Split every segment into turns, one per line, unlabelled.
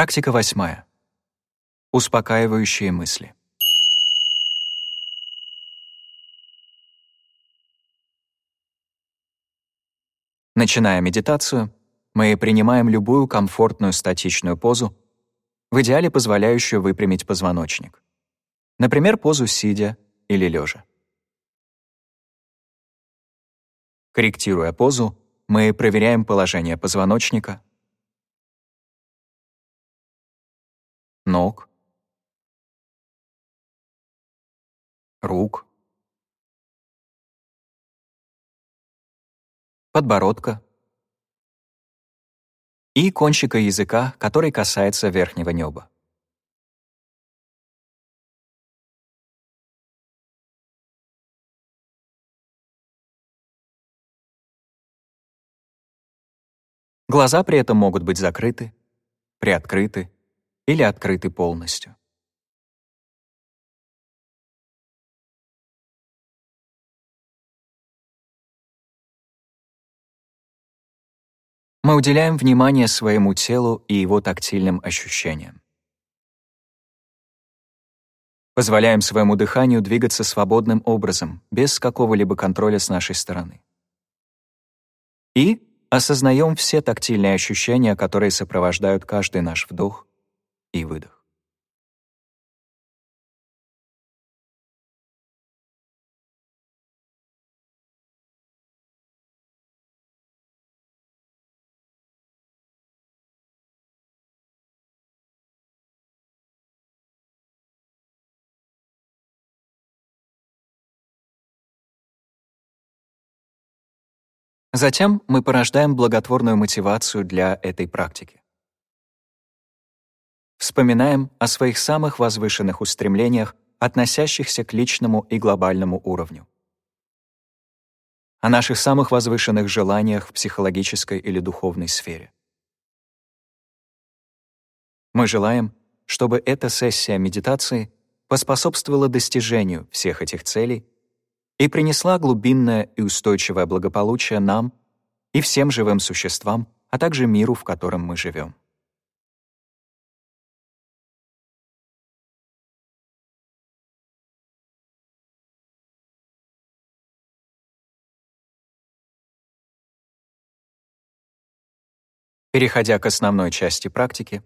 Практика восьмая. Успокаивающие мысли. Начиная медитацию, мы принимаем любую комфортную статичную позу, в идеале позволяющую выпрямить позвоночник. Например, позу сидя или лежа. Корректируя позу, мы проверяем положение позвоночника, ног, рук, подбородка и кончика языка, который касается верхнего неба. Глаза при этом могут быть закрыты, приоткрыты или открыты полностью. Мы уделяем внимание своему телу и его тактильным ощущениям. Позволяем своему дыханию двигаться свободным образом, без какого-либо контроля с нашей стороны. И осознаем все тактильные ощущения, которые сопровождают каждый наш вдох и выдох. Затем мы порождаем благотворную мотивацию для этой практики. Вспоминаем о своих самых возвышенных устремлениях, относящихся к личному и глобальному уровню. О наших самых возвышенных желаниях в психологической или духовной сфере. Мы желаем, чтобы эта сессия медитации поспособствовала достижению всех этих целей и принесла глубинное и устойчивое благополучие нам и всем живым существам, а также миру, в котором мы живем. Переходя к основной части практики,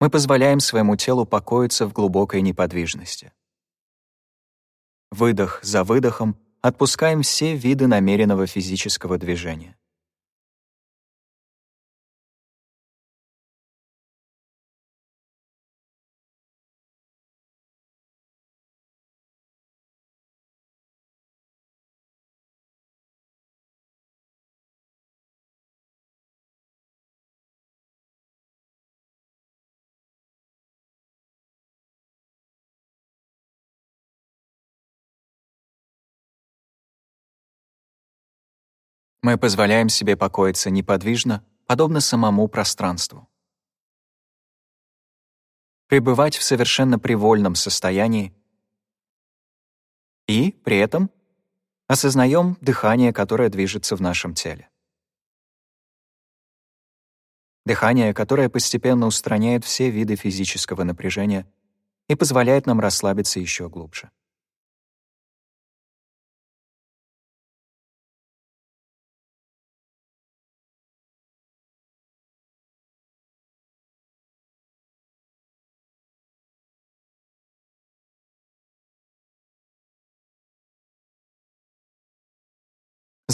мы позволяем своему телу покоиться в глубокой неподвижности — Выдох за выдохом отпускаем все виды намеренного физического движения. Мы позволяем себе покоиться неподвижно, подобно самому пространству. Пребывать в совершенно привольном состоянии и, при этом, осознаем дыхание, которое движется в нашем теле. Дыхание, которое постепенно устраняет все виды физического напряжения и позволяет нам расслабиться еще глубже.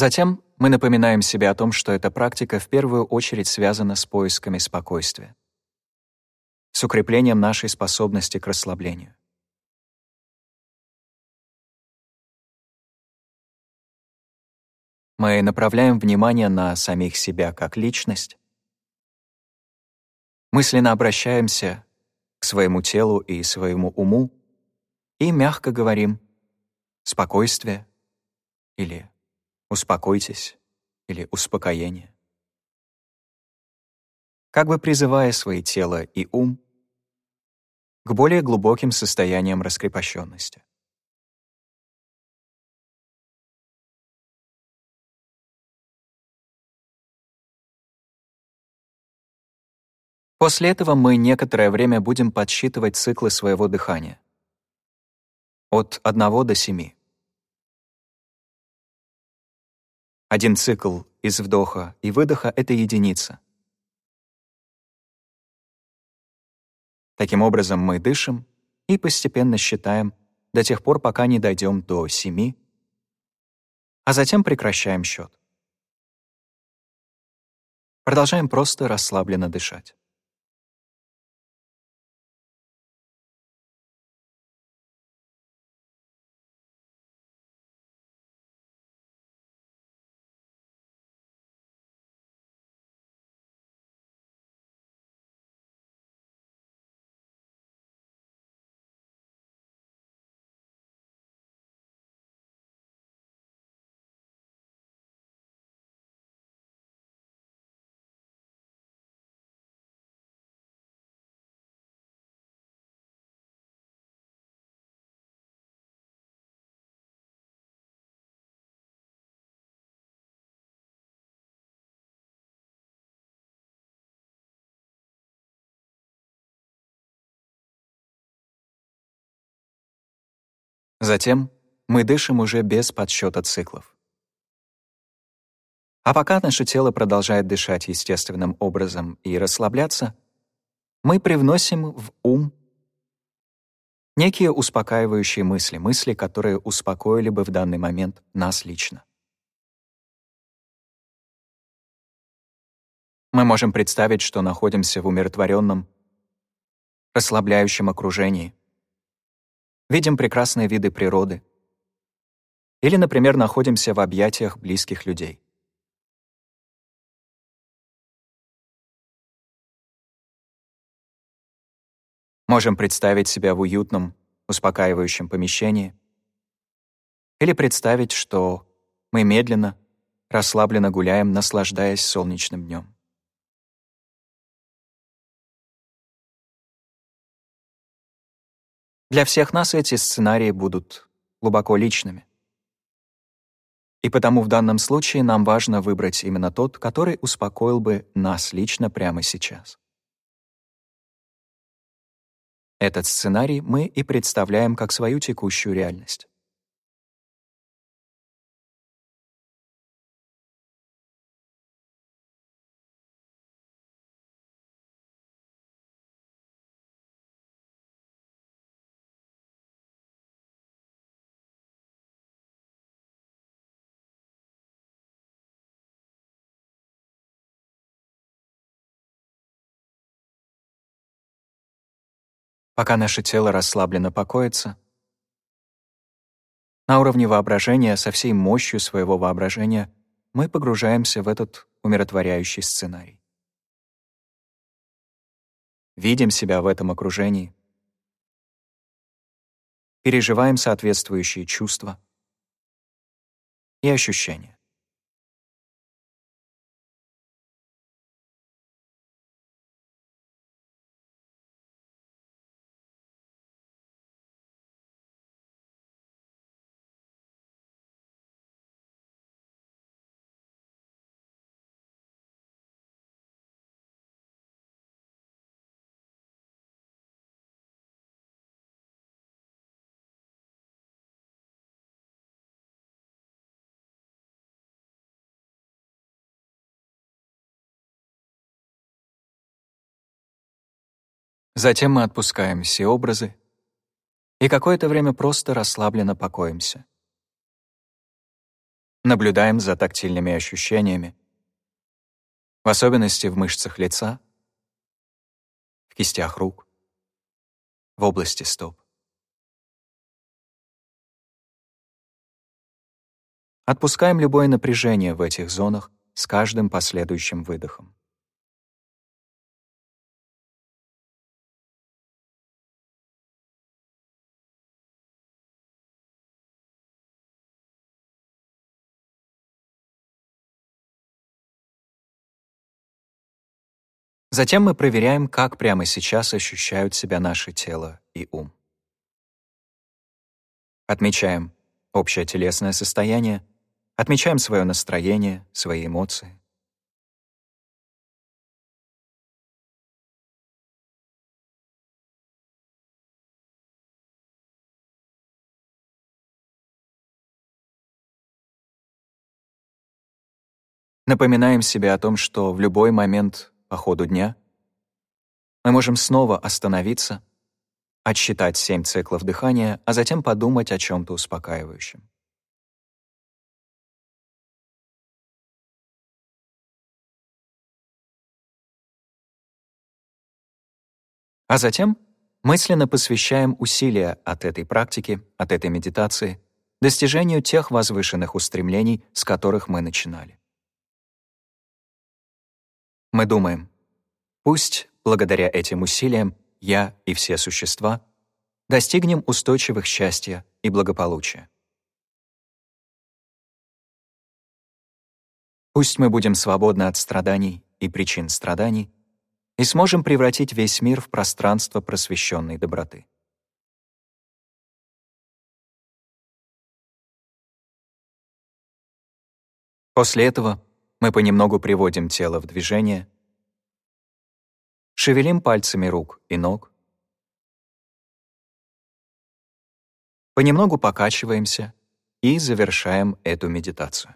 Затем мы напоминаем себе о том, что эта практика в первую очередь связана с поисками спокойствия, с укреплением нашей способности к расслаблению. Мы направляем внимание на самих себя как личность, мысленно обращаемся к своему телу и своему уму и мягко говорим «спокойствие» или успокойтесь или успокоение. Как бы призывая свои тело и ум к более глубоким состояниям раскрепощенности. После этого мы некоторое время будем подсчитывать циклы своего дыхания. От 1 до 7. Один цикл из вдоха и выдоха — это единица. Таким образом, мы дышим и постепенно считаем до тех пор, пока не дойдем до семи, а затем прекращаем счет. Продолжаем просто расслабленно дышать. Затем мы дышим уже без подсчета циклов. А пока наше тело продолжает дышать естественным образом и расслабляться, мы привносим в ум некие успокаивающие мысли, мысли, которые успокоили бы в данный момент нас лично. Мы можем представить, что находимся в умиротворенном, расслабляющем окружении, видим прекрасные виды природы. Или, например, находимся в объятиях близких людей. Можем представить себя в уютном, успокаивающем помещении. Или представить, что мы медленно, расслабленно гуляем, наслаждаясь солнечным днем. Для всех нас эти сценарии будут глубоко личными. И потому в данном случае нам важно выбрать именно тот, который успокоил бы нас лично прямо сейчас. Этот сценарий мы и представляем как свою текущую реальность. Пока наше тело расслабленно покоится. На уровне воображения, со всей мощью своего воображения, мы погружаемся в этот умиротворяющий сценарий. Видим себя в этом окружении, переживаем соответствующие чувства и ощущения. Затем мы отпускаем все образы и какое-то время просто расслабленно покоимся. Наблюдаем за тактильными ощущениями, в особенности в мышцах лица, в кистях рук, в области стоп. Отпускаем любое напряжение в этих зонах с каждым последующим выдохом. Затем мы проверяем, как прямо сейчас ощущают себя наше тело и ум. Отмечаем общее телесное состояние, отмечаем свое настроение, свои эмоции. Напоминаем себе о том, что в любой момент по ходу дня мы можем снова остановиться, отсчитать семь циклов дыхания, а затем подумать о чем-то успокаивающем. А затем мысленно посвящаем усилия от этой практики, от этой медитации, достижению тех возвышенных устремлений, с которых мы начинали. Мы думаем, пусть благодаря этим усилиям я и все существа достигнем устойчивых счастья и благополучия. Пусть мы будем свободны от страданий и причин страданий и сможем превратить весь мир в пространство просвещенной доброты. После этого мы понемногу приводим тело в движение, шевелим пальцами рук и ног, понемногу покачиваемся и завершаем эту медитацию.